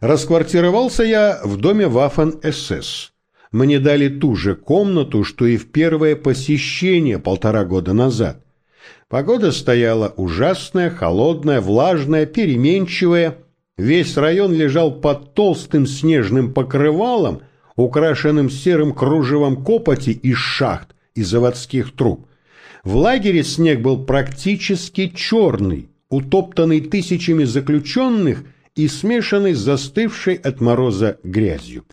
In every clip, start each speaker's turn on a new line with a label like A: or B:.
A: Расквартировался я в доме Ваффен-СС. Мне дали ту же комнату, что и в первое посещение полтора года назад. Погода стояла ужасная, холодная, влажная, переменчивая. Весь район лежал под толстым снежным покрывалом, украшенным серым кружевом копоти из шахт и заводских труб. В лагере снег был практически черный, утоптанный тысячами заключенных и смешанный с застывшей от мороза грязью.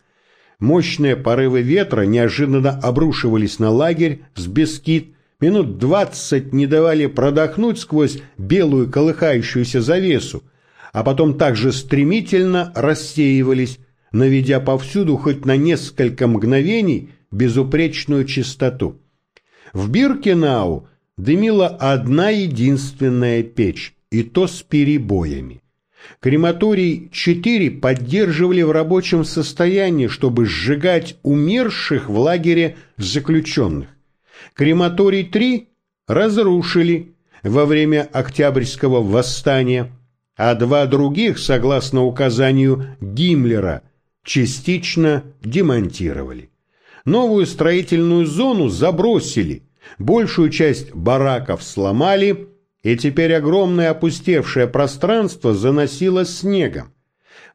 A: Мощные порывы ветра неожиданно обрушивались на лагерь с Бескид, минут двадцать не давали продохнуть сквозь белую колыхающуюся завесу, а потом также стремительно рассеивались, наведя повсюду хоть на несколько мгновений безупречную чистоту. В Биркенау дымила одна единственная печь, и то с перебоями. Крематорий 4 поддерживали в рабочем состоянии, чтобы сжигать умерших в лагере заключенных. Крематорий 3 разрушили во время Октябрьского восстания, а два других, согласно указанию Гиммлера, частично демонтировали. Новую строительную зону забросили, большую часть бараков сломали, и теперь огромное опустевшее пространство заносило снегом.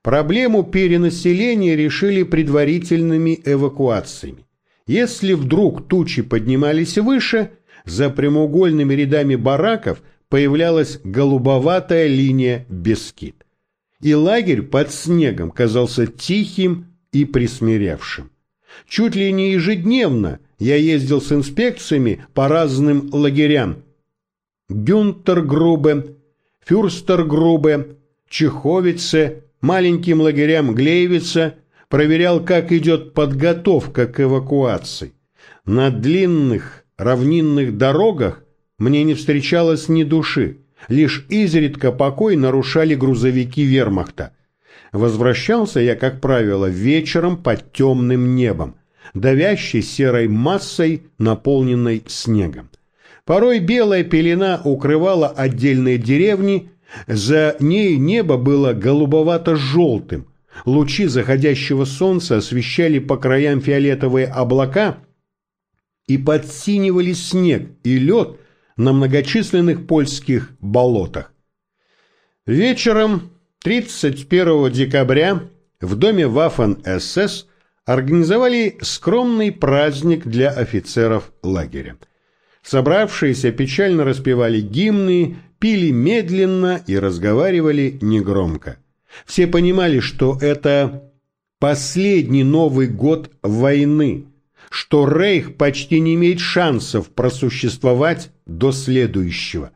A: Проблему перенаселения решили предварительными эвакуациями. Если вдруг тучи поднимались выше, за прямоугольными рядами бараков появлялась голубоватая линия Бескид. И лагерь под снегом казался тихим и присмиревшим. Чуть ли не ежедневно я ездил с инспекциями по разным лагерям, Гюнтергрубе, Фюрстергрубе, Чеховице, маленьким лагерям Глеевица, проверял, как идет подготовка к эвакуации. На длинных равнинных дорогах мне не встречалось ни души, лишь изредка покой нарушали грузовики вермахта. Возвращался я, как правило, вечером под темным небом, давящей серой массой, наполненной снегом. Порой белая пелена укрывала отдельные деревни, за ней небо было голубовато-желтым, лучи заходящего солнца освещали по краям фиолетовые облака и подсинивали снег и лед на многочисленных польских болотах. Вечером 31 декабря в доме Ваффен-СС организовали скромный праздник для офицеров лагеря. Собравшиеся печально распевали гимны, пили медленно и разговаривали негромко. Все понимали, что это последний Новый год войны, что Рейх почти не имеет шансов просуществовать до следующего.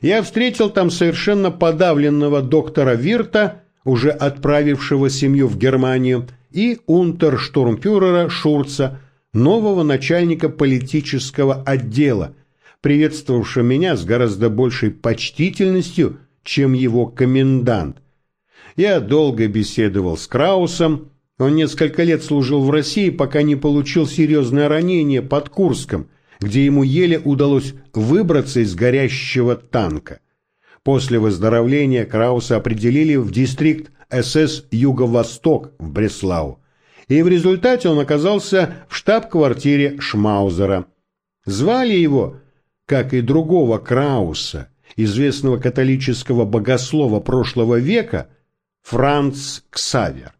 A: Я встретил там совершенно подавленного доктора Вирта, уже отправившего семью в Германию, и унтерштурмфюрера Шурца, нового начальника политического отдела, приветствовавшего меня с гораздо большей почтительностью, чем его комендант. Я долго беседовал с Краусом, он несколько лет служил в России, пока не получил серьезное ранение под Курском, где ему еле удалось выбраться из горящего танка. После выздоровления Крауса определили в дистрикт СС «Юго-Восток» в Бреслау и в результате он оказался в штаб-квартире Шмаузера. Звали его, как и другого Крауса, известного католического богослова прошлого века, Франц Ксавер.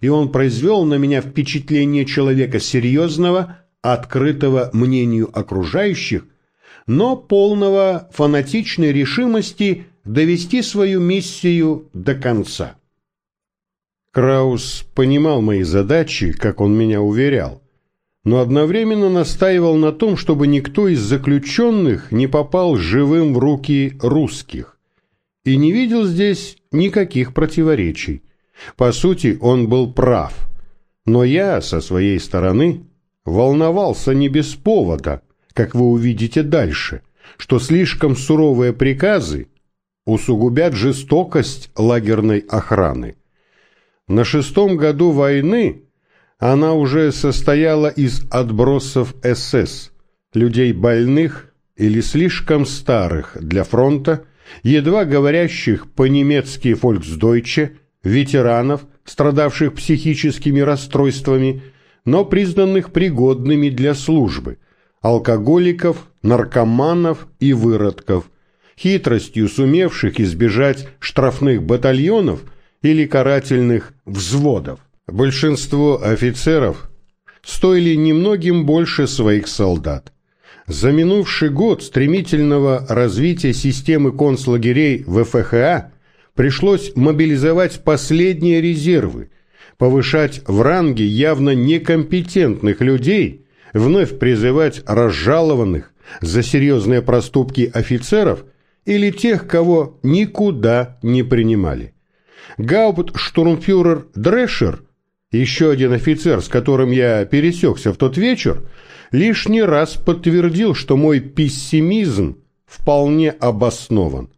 A: И он произвел на меня впечатление человека серьезного, открытого мнению окружающих, но полного фанатичной решимости довести свою миссию до конца. Краус понимал мои задачи, как он меня уверял, но одновременно настаивал на том, чтобы никто из заключенных не попал живым в руки русских, и не видел здесь никаких противоречий. По сути, он был прав, но я, со своей стороны, волновался не без повода, как вы увидите дальше, что слишком суровые приказы усугубят жестокость лагерной охраны. На шестом году войны она уже состояла из отбросов СС, людей больных или слишком старых для фронта, едва говорящих по-немецки фольксдойче, ветеранов, страдавших психическими расстройствами, но признанных пригодными для службы, алкоголиков, наркоманов и выродков, хитростью сумевших избежать штрафных батальонов или карательных взводов. Большинство офицеров стоили немногим больше своих солдат. За минувший год стремительного развития системы концлагерей ВФХА пришлось мобилизовать последние резервы, повышать в ранге явно некомпетентных людей, вновь призывать разжалованных за серьезные проступки офицеров или тех, кого никуда не принимали. Гауптштурмфюрер Дрешер, еще один офицер, с которым я пересекся в тот вечер, лишний раз подтвердил, что мой пессимизм вполне обоснован.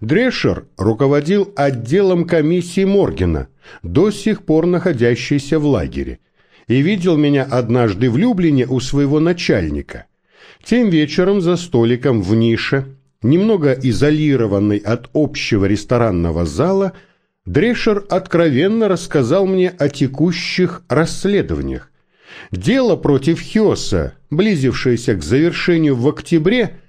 A: Дрешер руководил отделом комиссии Моргена, до сих пор находящейся в лагере, и видел меня однажды в Люблине у своего начальника. Тем вечером за столиком в нише, немного изолированный от общего ресторанного зала, Дрешер откровенно рассказал мне о текущих расследованиях. Дело против Хёса, близившееся к завершению в октябре,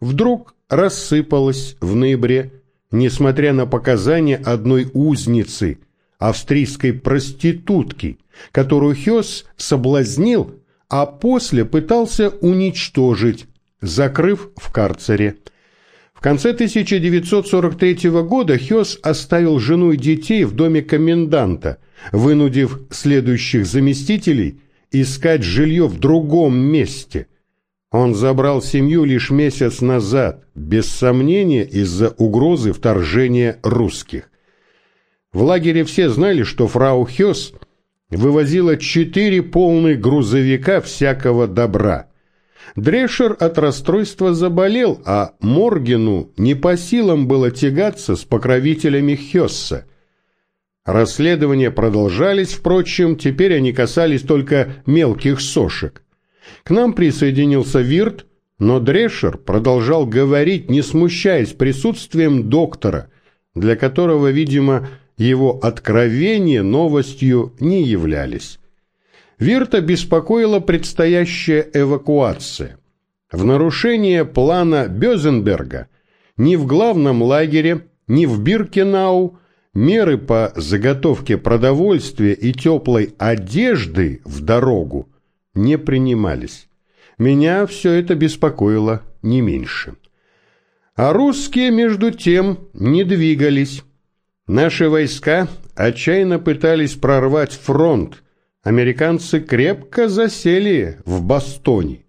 A: вдруг рассыпалось в ноябре, несмотря на показания одной узницы, австрийской проститутки, которую Хёс соблазнил, а после пытался уничтожить, закрыв в карцере. В конце 1943 года Хёс оставил жену и детей в доме коменданта, вынудив следующих заместителей искать жилье в другом месте. Он забрал семью лишь месяц назад, без сомнения из-за угрозы вторжения русских. В лагере все знали, что фрау Хёс вывозила четыре полных грузовика всякого добра – Дрешер от расстройства заболел, а Моргену не по силам было тягаться с покровителями Хесса. Расследования продолжались, впрочем, теперь они касались только мелких сошек. К нам присоединился Вирт, но Дрешер продолжал говорить, не смущаясь присутствием доктора, для которого, видимо, его откровения новостью не являлись. Вирта беспокоила предстоящая эвакуация. В нарушение плана Бёзенберга ни в главном лагере, ни в Биркенау меры по заготовке продовольствия и теплой одежды в дорогу не принимались. Меня все это беспокоило не меньше. А русские, между тем, не двигались. Наши войска отчаянно пытались прорвать фронт, Американцы крепко засели в Бастоне.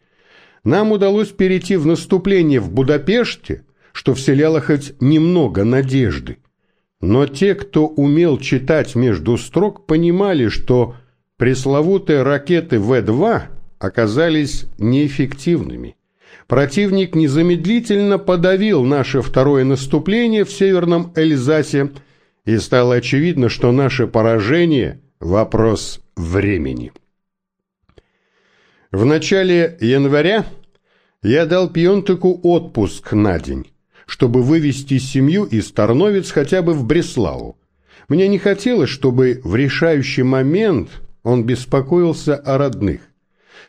A: Нам удалось перейти в наступление в Будапеште, что вселяло хоть немного надежды. Но те, кто умел читать между строк, понимали, что пресловутые ракеты В-2 оказались неэффективными. Противник незамедлительно подавил наше второе наступление в Северном Эльзасе, и стало очевидно, что наше поражение – вопрос времени. В начале января я дал Пьонтыку отпуск на день, чтобы вывести семью из Тарновец хотя бы в Бреславу. Мне не хотелось, чтобы в решающий момент он беспокоился о родных.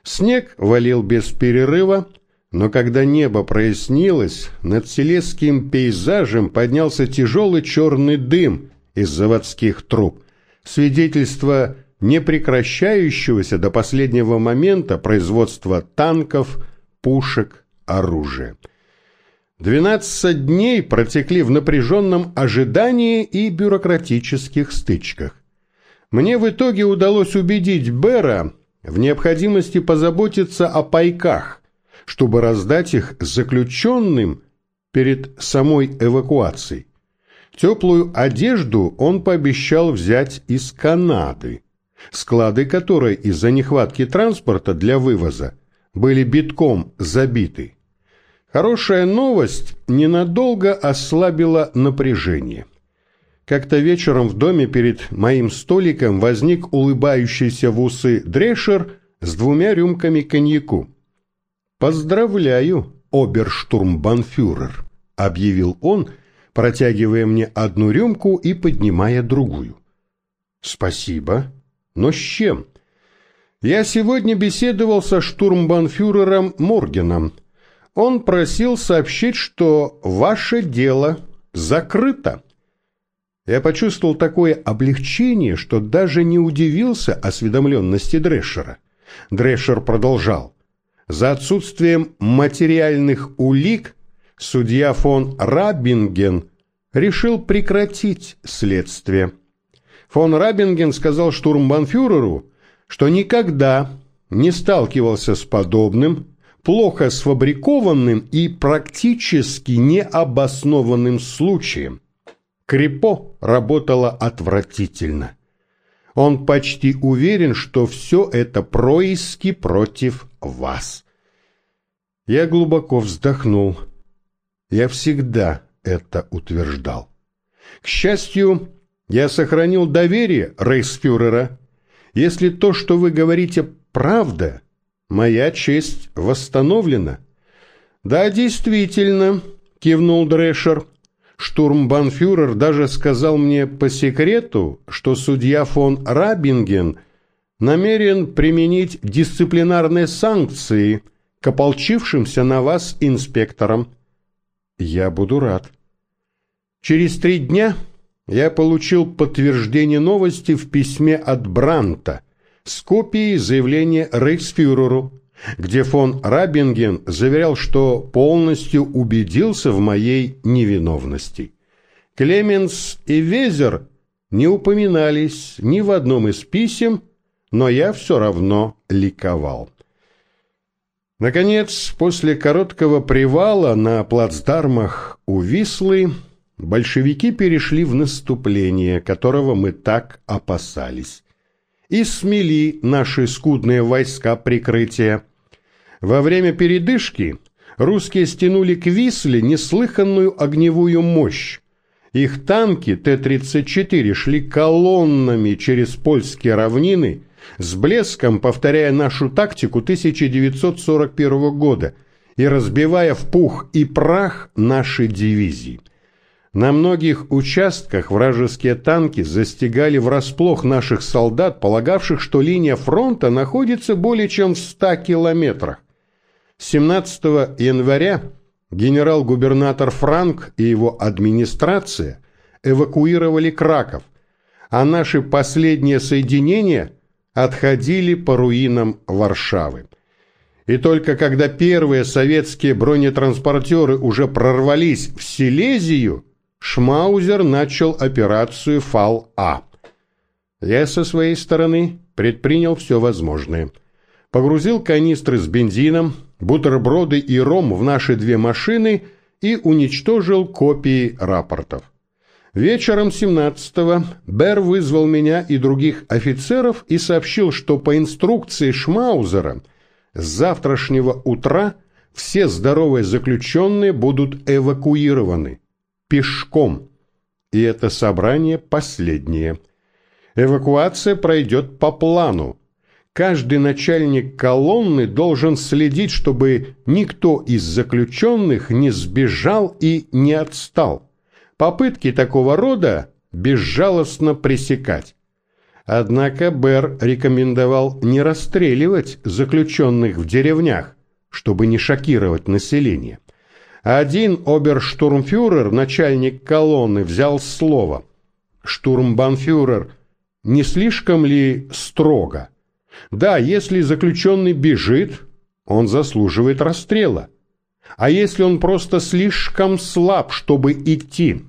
A: Снег валил без перерыва, но когда небо прояснилось, над селесским пейзажем поднялся тяжелый черный дым из заводских труб, свидетельство непрекращающегося до последнего момента производства танков, пушек, оружия. Двенадцать дней протекли в напряженном ожидании и бюрократических стычках. Мне в итоге удалось убедить Бера в необходимости позаботиться о пайках, чтобы раздать их заключенным перед самой эвакуацией. Теплую одежду он пообещал взять из Канады склады которой из-за нехватки транспорта для вывоза были битком забиты. Хорошая новость ненадолго ослабила напряжение. Как-то вечером в доме перед моим столиком возник улыбающийся в усы Дрешер с двумя рюмками коньяку. «Поздравляю, оберштурмбанфюрер», — объявил он, протягивая мне одну рюмку и поднимая другую. Спасибо. Но с чем? Я сегодня беседовал со штурмбанфюрером Моргеном. Он просил сообщить, что ваше дело закрыто. Я почувствовал такое облегчение, что даже не удивился осведомленности Дрешера. Дрешер продолжал. За отсутствием материальных улик судья фон Рабинген решил прекратить следствие. Фон Рабинген сказал штурмбанфюреру, что никогда не сталкивался с подобным, плохо сфабрикованным и практически необоснованным случаем. Крепо работало отвратительно. Он почти уверен, что все это происки против вас. Я глубоко вздохнул. Я всегда это утверждал. К счастью, я сохранил доверие рейхсфюрера. Если то, что вы говорите, правда, моя честь восстановлена. Да, действительно, кивнул Дрешер. Штурмбанфюрер даже сказал мне по секрету, что судья фон Рабинген намерен применить дисциплинарные санкции к ополчившимся на вас инспекторам. Я буду рад. Через три дня я получил подтверждение новости в письме от Бранта с копией заявления рейхсфюреру, где фон Рабинген заверял, что полностью убедился в моей невиновности. Клеменс и Везер не упоминались ни в одном из писем, но я все равно ликовал. Наконец, после короткого привала на плацдармах у Вислы большевики перешли в наступление, которого мы так опасались, и смели наши скудные войска прикрытия. Во время передышки русские стянули к Висле неслыханную огневую мощь. Их танки Т-34 шли колоннами через польские равнины, с блеском повторяя нашу тактику 1941 года и разбивая в пух и прах наши дивизии. На многих участках вражеские танки застигали врасплох наших солдат, полагавших, что линия фронта находится более чем в 100 километрах. 17 января генерал-губернатор Франк и его администрация эвакуировали Краков, а наши последние соединения – отходили по руинам Варшавы. И только когда первые советские бронетранспортеры уже прорвались в Силезию, Шмаузер начал операцию «Фал-А». Я со своей стороны предпринял все возможное. Погрузил канистры с бензином, бутерброды и ром в наши две машины и уничтожил копии рапортов. Вечером 17-го Бер вызвал меня и других офицеров и сообщил, что по инструкции Шмаузера с завтрашнего утра все здоровые заключенные будут эвакуированы. Пешком. И это собрание последнее. Эвакуация пройдет по плану. Каждый начальник колонны должен следить, чтобы никто из заключенных не сбежал и не отстал. Попытки такого рода безжалостно пресекать. Однако Бер рекомендовал не расстреливать заключенных в деревнях, чтобы не шокировать население. Один оберштурмфюрер, начальник колонны, взял слово. Штурмбанфюрер, не слишком ли строго? Да, если заключенный бежит, он заслуживает расстрела. А если он просто слишком слаб, чтобы идти?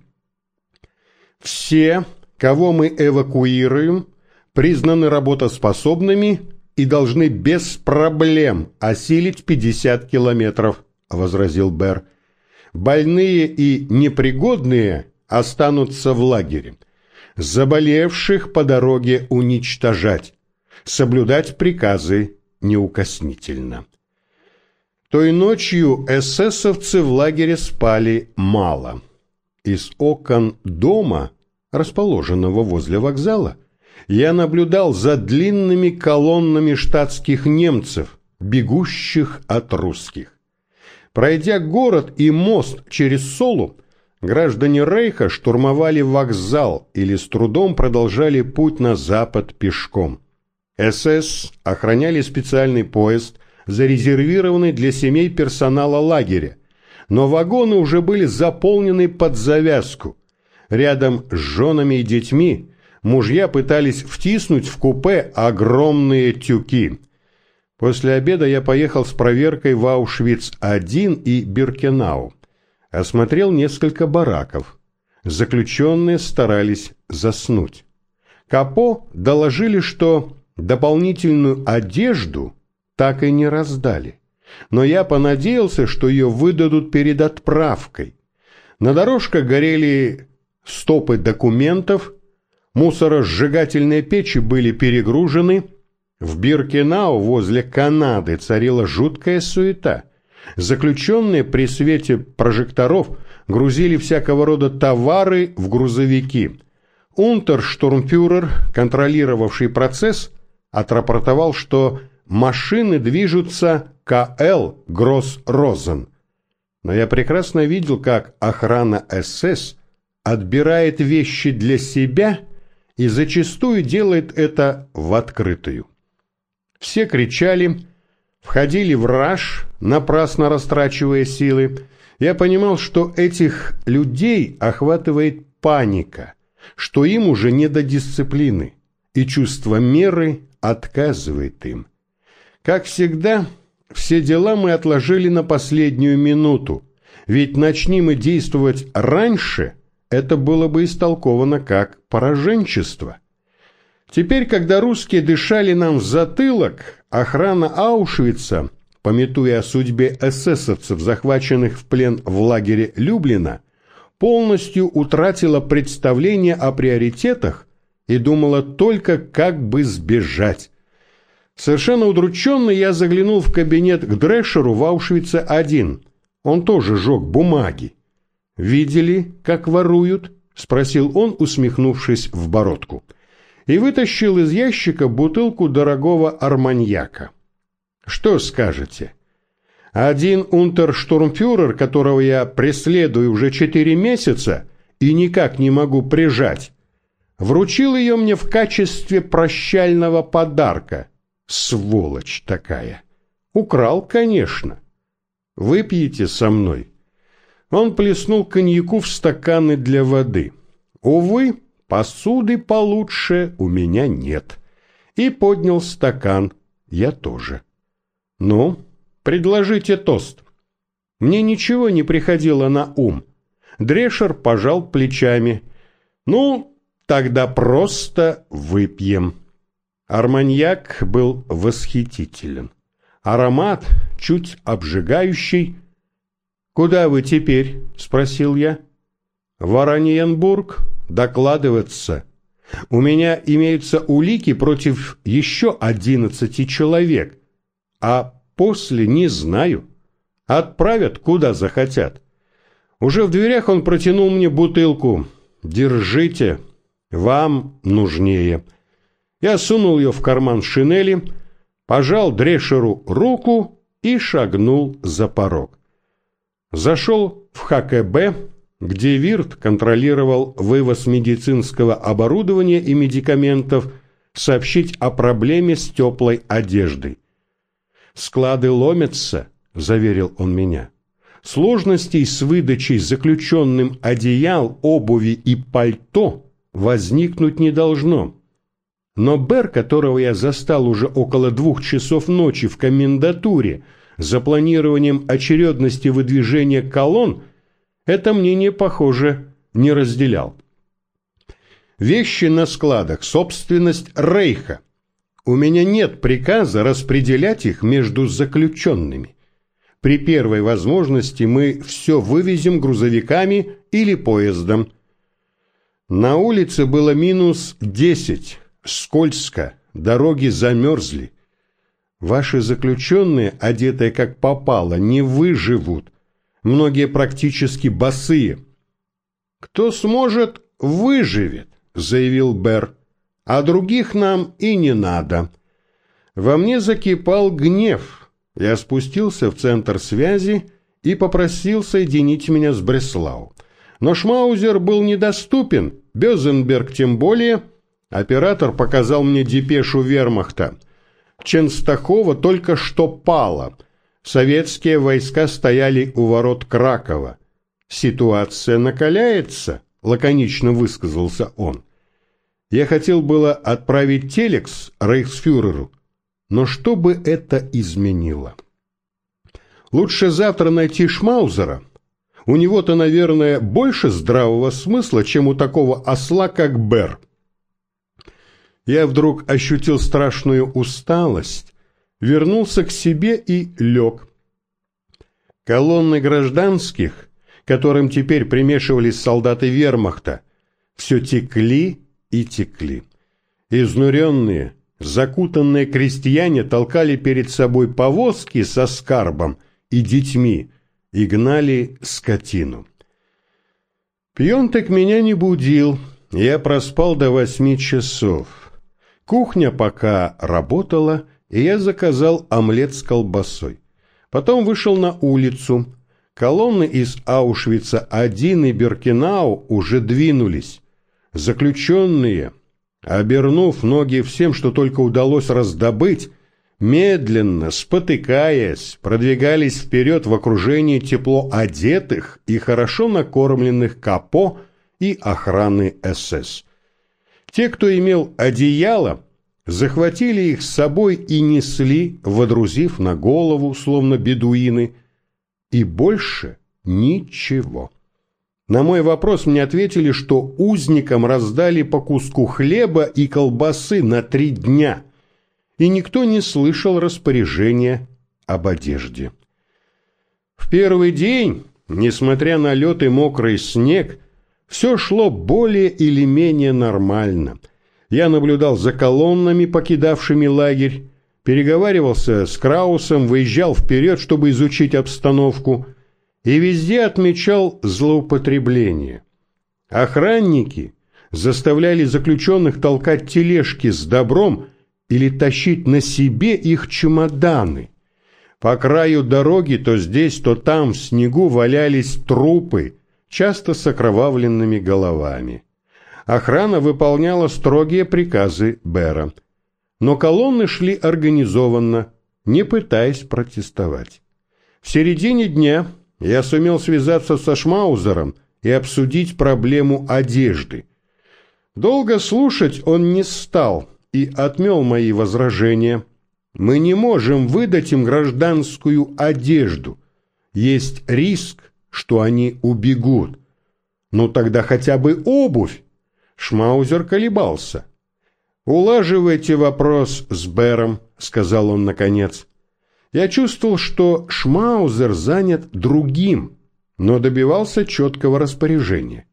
A: Все, кого мы эвакуируем, признаны работоспособными и должны без проблем осилить 50 километров, возразил Бер. Больные и непригодные останутся в лагере. Заболевших по дороге уничтожать. Соблюдать приказы неукоснительно. Той ночью эсэсовцы в лагере спали мало. Из окон дома, расположенного возле вокзала, я наблюдал за длинными колоннами штатских немцев, бегущих от русских. Пройдя город и мост через Солу, Граждане Рейха штурмовали вокзал или с трудом продолжали путь на запад пешком. СС охраняли специальный поезд, зарезервированный для семей персонала лагеря, но вагоны уже были заполнены под завязку. Рядом с женами и детьми мужья пытались втиснуть в купе огромные тюки. После обеда я поехал с проверкой в Аушвиц-1 и Биркенау. Осмотрел несколько бараков. Заключенные старались заснуть. Капо доложили, что дополнительную одежду так и не раздали. Но я понадеялся, что ее выдадут перед отправкой. На дорожках горели стопы документов, мусоросжигательные печи были перегружены. В Биркенау возле Канады царила жуткая суета. Заключенные при свете прожекторов грузили всякого рода товары в грузовики. Унтерштурмфюрер, контролировавший процесс, отрапортовал, что машины движутся КЛ Гросс-Розен. Но я прекрасно видел, как охрана СС отбирает вещи для себя и зачастую делает это в открытую. Все кричали, входили в раж, напрасно растрачивая силы. Я понимал, что этих людей охватывает паника, что им уже не до дисциплины, и чувство меры отказывает им. Как всегда, все дела мы отложили на последнюю минуту, ведь начни мы действовать раньше, это было бы истолковано как пораженчество. Теперь, когда русские дышали нам в затылок, охрана Аушвица, пометуя о судьбе эсэсовцев, захваченных в плен в лагере Люблина, полностью утратила представление о приоритетах и думала только, как бы сбежать. Совершенно удрученный я заглянул в кабинет к Дрешеру в Аушвице-1. Он тоже жег бумаги. «Видели, как воруют?» – спросил он, усмехнувшись в бородку. И вытащил из ящика бутылку дорогого арманьяка. «Что скажете?» Один унтерштурмфюрер, которого я преследую уже четыре месяца и никак не могу прижать, вручил ее мне в качестве прощального подарка – Сволочь такая. Украл, конечно. Выпьете со мной. Он плеснул коньяку в стаканы для воды. Увы, посуды получше у меня нет. И поднял стакан. Я тоже. Ну, предложите тост. Мне ничего не приходило на ум. Дрешер пожал плечами. Ну, тогда просто выпьем. Арманьяк был восхитителен. Аромат чуть обжигающий. «Куда вы теперь?» – спросил я. «В Ораниенбург докладываться. У меня имеются улики против еще одиннадцати человек, а после не знаю. Отправят куда захотят». Уже в дверях он протянул мне бутылку. «Держите, вам нужнее». Я сунул ее в карман шинели, пожал Дрешеру руку и шагнул за порог. Зашел в ХКБ, где Вирт контролировал вывоз медицинского оборудования и медикаментов, сообщить о проблеме с теплой одеждой. «Склады ломятся», — заверил он меня. «Сложностей с выдачей заключенным одеял, обуви и пальто возникнуть не должно». Но Бер, которого я застал уже около двух часов ночи в комендатуре за планированием очередности выдвижения колонн, это мнение, похоже, не разделял. Вещи на складах – собственность Рейха. У меня нет приказа распределять их между заключенными. При первой возможности мы все вывезем грузовиками или поездом. На улице было минус десять скользко, дороги замерзли. Ваши заключенные, одетые как попало, не выживут. Многие практически босые. Кто сможет, выживет, заявил Бер. А других нам и не надо. Во мне закипал гнев. Я спустился в центр связи и попросил соединить меня с Бреслау. Но Шмаузер был недоступен, Безенберг тем более. Оператор показал мне депешу вермахта. Ченстахова только что пала. Советские войска стояли у ворот Кракова. «Ситуация накаляется», — лаконично высказался он. Я хотел было отправить телекс рейхсфюреру, но что бы это изменило? Лучше завтра найти Шмаузера. У него-то, наверное, больше здравого смысла, чем у такого осла, как Бер. Я вдруг ощутил страшную усталость, вернулся к себе и лег. Колонны гражданских, которым теперь примешивались солдаты вермахта, все текли и текли. Изнуренные, закутанные крестьяне толкали перед собой повозки со скарбом и детьми и гнали скотину. Пьонтек меня не будил, я проспал до восьми часов. Кухня пока работала, и я заказал омлет с колбасой. Потом вышел на улицу. Колонны из Аушвица-1 и Беркинау уже двинулись. Заключенные, обернув ноги всем, что только удалось раздобыть, медленно, спотыкаясь, продвигались вперед в окружении тепло одетых и хорошо накормленных капо и охраны СС. Те, кто имел одеяло, захватили их с собой и несли, водрузив на голову, словно бедуины, и больше ничего. На мой вопрос мне ответили, что узникам раздали по куску хлеба и колбасы на три дня, и никто не слышал распоряжения об одежде. В первый день, несмотря на лед и мокрый снег, все шло более или менее нормально. Я наблюдал за колоннами, покидавшими лагерь, переговаривался с Краусом, выезжал вперед, чтобы изучить обстановку – и везде отмечал злоупотребление. Охранники заставляли заключенных толкать тележки с добром или тащить на себе их чемоданы. По краю дороги то здесь, то там в снегу валялись трупы, часто с окровавленными головами. Охрана выполняла строгие приказы Бера. Но колонны шли организованно, не пытаясь протестовать. В середине дня я сумел связаться со Шмаузером и обсудить проблему одежды. Долго слушать он не стал и отмел мои возражения. Мы не можем выдать им гражданскую одежду. Есть риск, что они убегут. Ну тогда хотя бы обувь. Шмаузер колебался. «Улаживайте вопрос с Бэром», — сказал он наконец. Я чувствовал, что Шмаузер занят другим, но добивался четкого распоряжения.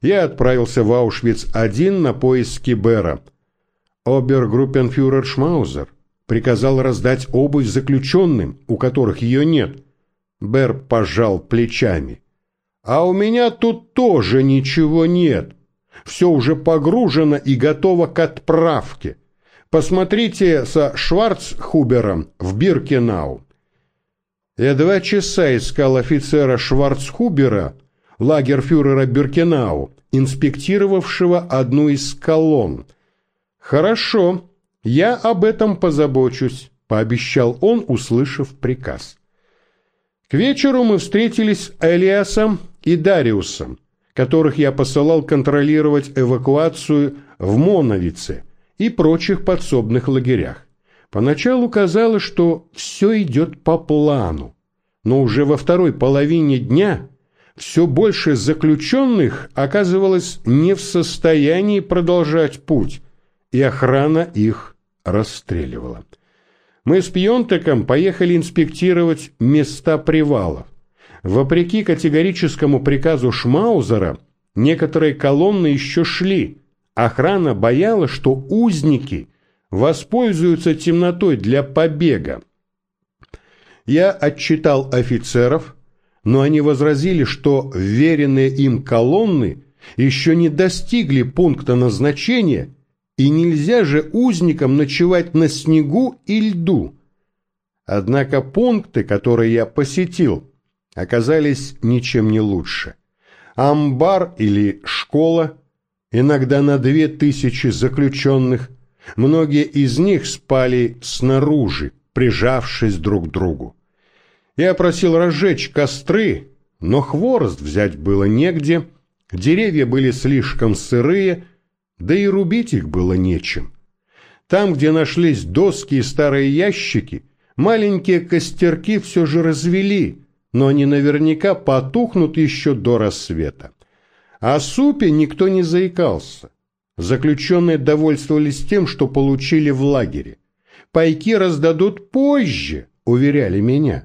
A: Я отправился в Аушвиц-1 на поиски Бера. Обергруппенфюрер Шмаузер приказал раздать обувь заключенным, у которых ее нет. Бер пожал плечами. «А у меня тут тоже ничего нет. Все уже погружено и готово к отправке. Посмотрите со Шварцхубером в Биркенау. Я два часа искал офицера Шварцхубера, лагерфюрера Биркенау, инспектировавшего одну из колонн. «Хорошо, я об этом позабочусь», — пообещал он, услышав приказ. К вечеру мы встретились Элиасом и Дариусом, которых я посылал контролировать эвакуацию в Моновице — и прочих подсобных лагерях. Поначалу казалось, что все идет по плану, но уже во второй половине дня все больше заключенных оказывалось не в состоянии продолжать путь, и охрана их расстреливала. Мы с Пьонтеком поехали инспектировать места привалов. Вопреки категорическому приказу Шмаузера, некоторые колонны еще шли – Охрана боялась, что узники воспользуются темнотой для побега. Я отчитал офицеров, но они возразили, что веренные им колонны еще не достигли пункта назначения, и нельзя же узникам ночевать на снегу и льду. Однако пункты, которые я посетил, оказались ничем не лучше. амбар или школа, иногда на две тысячи заключенных. Многие из них спали снаружи, прижавшись друг к другу. Я просил разжечь костры, но хворост взять было негде, деревья были слишком сырые, да и рубить их было нечем. Там, где нашлись доски и старые ящики, маленькие костерки все же развели, но они наверняка потухнут еще до рассвета. О супе никто не заикался. Заключенные довольствовались тем, что получили в лагере. Пайки раздадут позже, уверяли меня.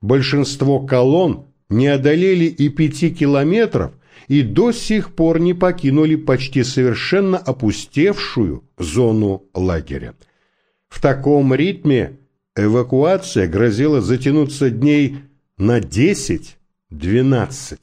A: Большинство колонн не одолели и пяти километров и до сих пор не покинули почти совершенно опустевшую зону лагеря. В таком ритме эвакуация грозила затянуться дней на 10-12.